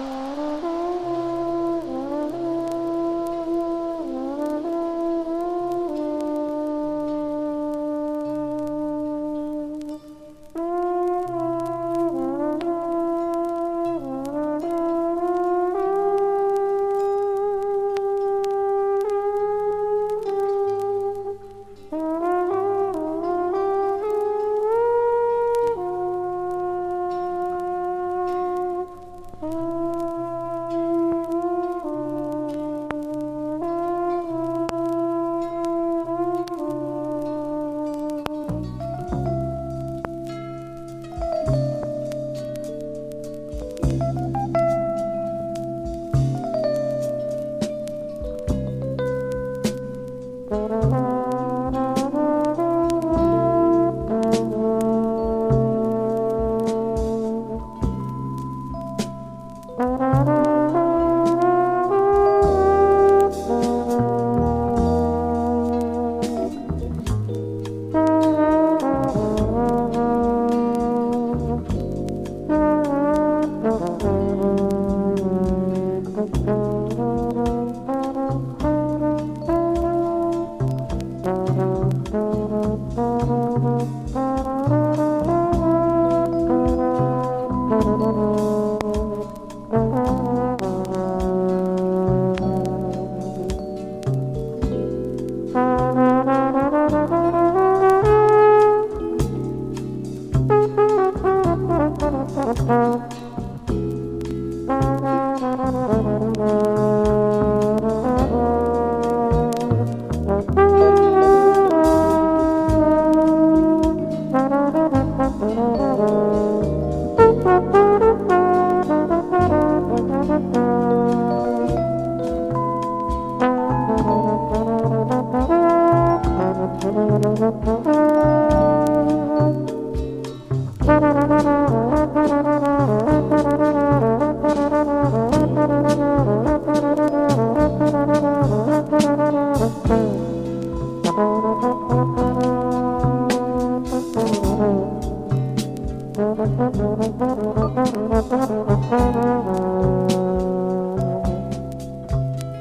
Bye.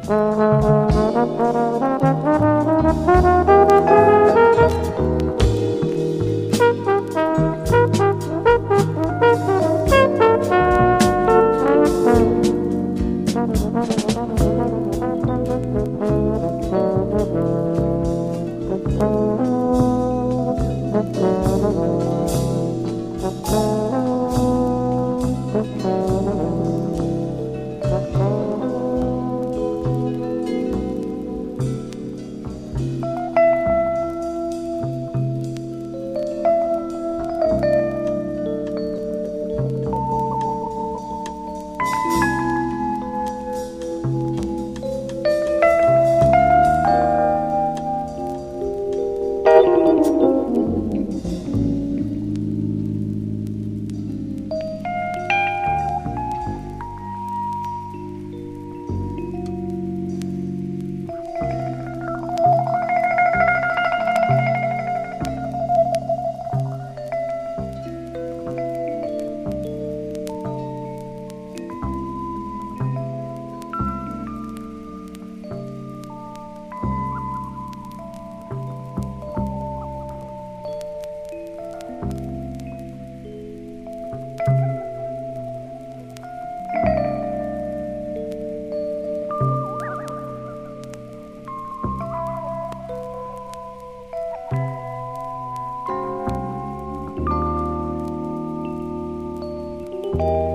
Música Bye.